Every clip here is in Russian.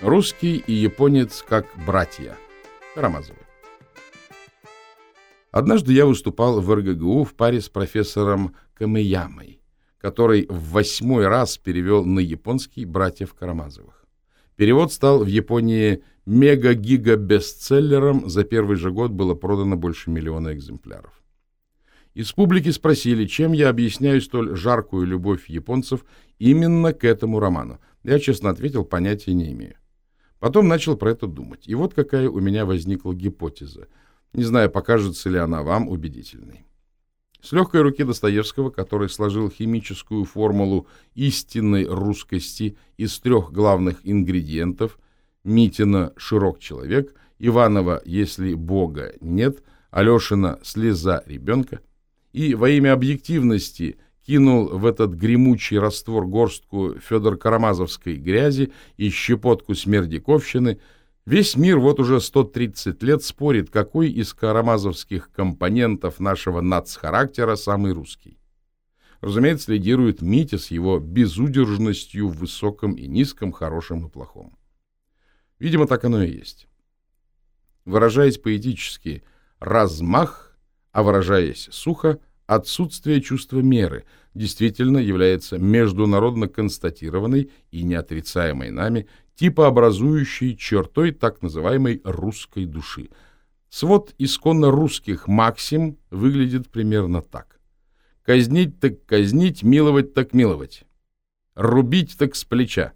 Русский и японец как братья. Карамазовы. Однажды я выступал в РГГУ в паре с профессором Камеямой, который в восьмой раз перевел на японский «Братьев Карамазовых». Перевод стал в Японии мега-гига-бестселлером, за первый же год было продано больше миллиона экземпляров. Из публики спросили, чем я объясняю столь жаркую любовь японцев именно к этому роману. Я честно ответил, понятия не имею. Потом начал про это думать. И вот какая у меня возникла гипотеза. Не знаю, покажется ли она вам убедительной. С легкой руки Достоевского, который сложил химическую формулу истинной русскости из трех главных ингредиентов Митина «Широк человек», Иванова «Если Бога нет», Алешина «Слеза ребенка» и во имя объективности – кинул в этот гремучий раствор горстку Федор Карамазовской грязи и щепотку смердяковщины, весь мир вот уже 130 лет спорит, какой из карамазовских компонентов нашего нацхарактера самый русский. Разумеется, лидирует Митя с его безудержностью в высоком и низком, хорошем и плохом. Видимо, так оно и есть. Выражаясь поэтически, размах, а выражаясь сухо, отсутствие чувства меры действительно является международно констатированной и неотрицаемой нами типообразующей чертой так называемой русской души. Свод исконно русских максим выглядит примерно так. Казнить так казнить, миловать так миловать. Рубить так с плеча.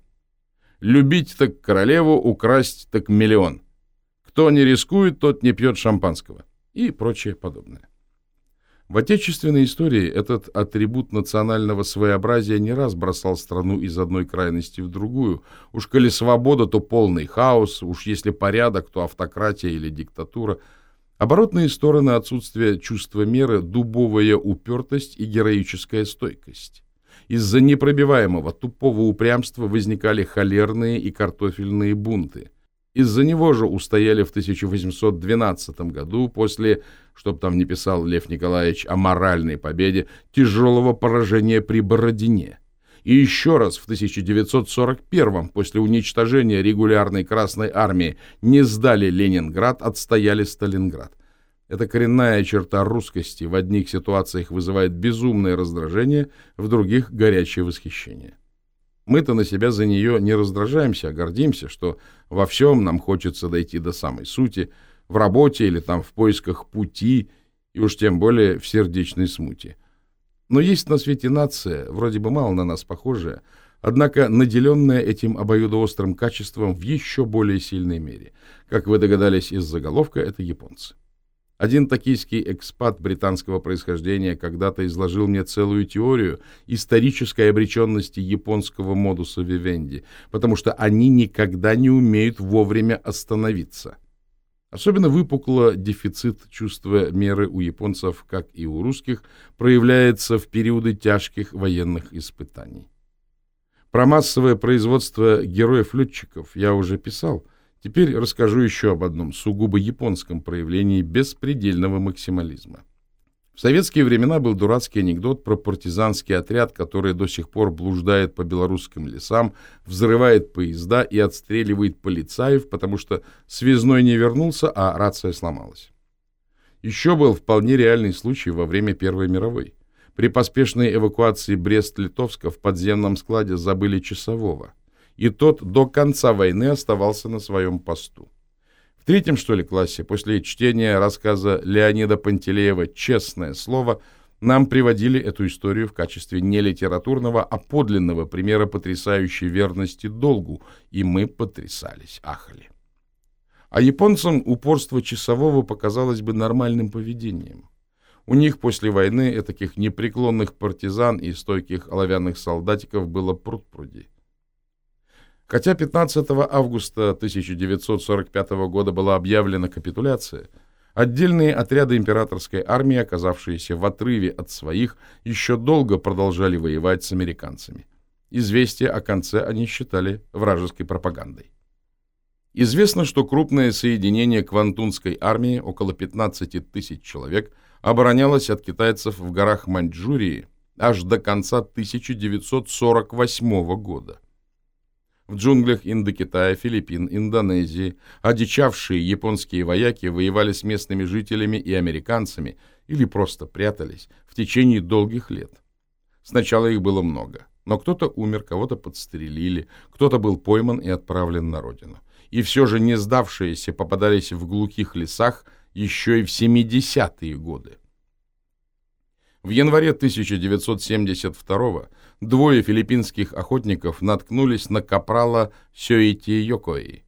Любить так королеву, украсть так миллион. Кто не рискует, тот не пьет шампанского. И прочее подобное. В отечественной истории этот атрибут национального своеобразия не раз бросал страну из одной крайности в другую. Уж коли свобода, то полный хаос, уж если порядок, то автократия или диктатура. Оборотные стороны отсутствия чувства меры – дубовая упертость и героическая стойкость. Из-за непробиваемого тупого упрямства возникали холерные и картофельные бунты – из-за него же устояли в 1812 году, после, чтоб там не писал Лев Николаевич о моральной победе, тяжелого поражения при Бородине. И еще раз в 1941 после уничтожения регулярной Красной Армии не сдали Ленинград, отстояли Сталинград. Эта коренная черта русскости в одних ситуациях вызывает безумное раздражение, в других – горячее восхищение. Мы-то на себя за нее не раздражаемся, а гордимся, что во всем нам хочется дойти до самой сути, в работе или там в поисках пути, и уж тем более в сердечной смуте. Но есть на свете нация, вроде бы мало на нас похожая, однако наделенная этим обоюдоострым качеством в еще более сильной мере. Как вы догадались из заголовка, это японцы. Один токийский экспат британского происхождения когда-то изложил мне целую теорию исторической обреченности японского модуса вивенди, потому что они никогда не умеют вовремя остановиться. Особенно выпукло дефицит чувства меры у японцев, как и у русских, проявляется в периоды тяжких военных испытаний. Про массовое производство героев-летчиков я уже писал – Теперь расскажу еще об одном сугубо японском проявлении беспредельного максимализма. В советские времена был дурацкий анекдот про партизанский отряд, который до сих пор блуждает по белорусским лесам, взрывает поезда и отстреливает полицаев, потому что связной не вернулся, а рация сломалась. Еще был вполне реальный случай во время Первой мировой. При поспешной эвакуации Брест-Литовска в подземном складе забыли часового – и тот до конца войны оставался на своем посту. В третьем, что ли, классе, после чтения рассказа Леонида Пантелеева «Честное слово», нам приводили эту историю в качестве не литературного, а подлинного примера потрясающей верности долгу, и мы потрясались, ахали. А японцам упорство часового показалось бы нормальным поведением. У них после войны таких непреклонных партизан и стойких оловянных солдатиков было пруд-пруди. Хотя 15 августа 1945 года была объявлена капитуляция, отдельные отряды императорской армии, оказавшиеся в отрыве от своих, еще долго продолжали воевать с американцами. Известие о конце они считали вражеской пропагандой. Известно, что крупное соединение Квантунской армии, около 15 тысяч человек, оборонялось от китайцев в горах Маньчжурии аж до конца 1948 года. В джунглях Индокитая, Филиппин, Индонезии одичавшие японские вояки воевали с местными жителями и американцами или просто прятались в течение долгих лет. Сначала их было много, но кто-то умер, кого-то подстрелили, кто-то был пойман и отправлен на родину. И все же не сдавшиеся попадались в глухих лесах еще и в 70-е годы. В январе 1972 двое филиппинских охотников наткнулись на капрала Сёити Йокои.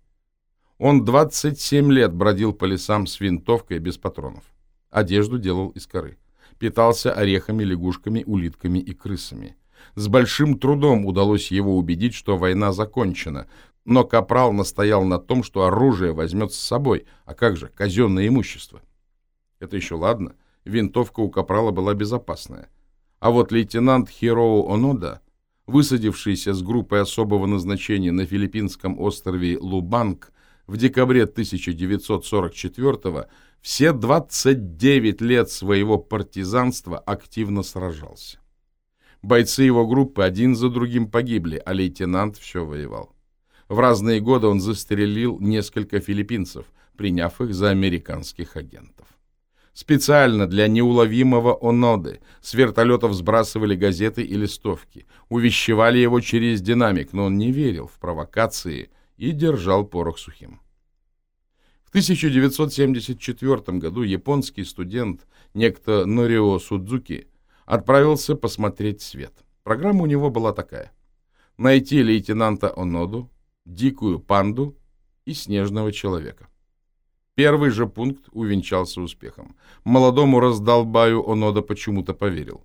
Он 27 лет бродил по лесам с винтовкой без патронов. Одежду делал из коры. Питался орехами, лягушками, улитками и крысами. С большим трудом удалось его убедить, что война закончена, но Капрал настоял на том, что оружие возьмет с собой, а как же казенное имущество. Это еще ладно, винтовка у Капрала была безопасная. А вот лейтенант Хироу Онода, высадившийся с группой особого назначения на филиппинском острове Лубанг в декабре 1944 все 29 лет своего партизанства активно сражался. Бойцы его группы один за другим погибли, а лейтенант все воевал. В разные годы он застрелил несколько филиппинцев, приняв их за американских агентов. Специально для неуловимого Оноды с вертолетов сбрасывали газеты и листовки, увещевали его через динамик, но он не верил в провокации и держал порох сухим. В 1974 году японский студент, некто Норио Судзуки, отправился посмотреть свет. Программа у него была такая. Найти лейтенанта Оноду, дикую панду и снежного человека. Первый же пункт увенчался успехом. Молодому раздолбаю Онода почему-то поверил.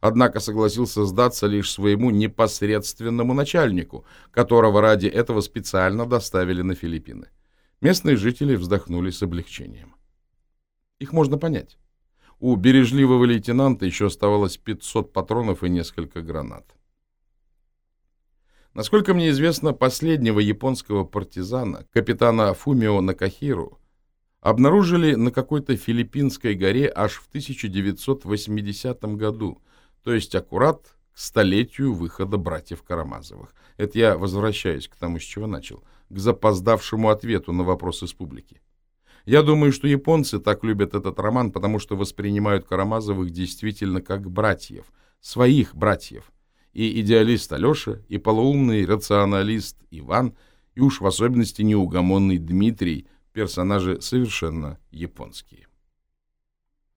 Однако согласился сдаться лишь своему непосредственному начальнику, которого ради этого специально доставили на Филиппины. Местные жители вздохнули с облегчением. Их можно понять. У бережливого лейтенанта еще оставалось 500 патронов и несколько гранат. Насколько мне известно, последнего японского партизана, капитана Фумио Накахиру, обнаружили на какой-то филиппинской горе аж в 1980 году, то есть аккурат к столетию выхода братьев Карамазовых. Это я возвращаюсь к тому, с чего начал, к запоздавшему ответу на вопрос из публики. Я думаю, что японцы так любят этот роман, потому что воспринимают Карамазовых действительно как братьев, своих братьев. И идеалист Алеша, и полоумный рационалист Иван, и уж в особенности неугомонный Дмитрий – персонажи совершенно японские.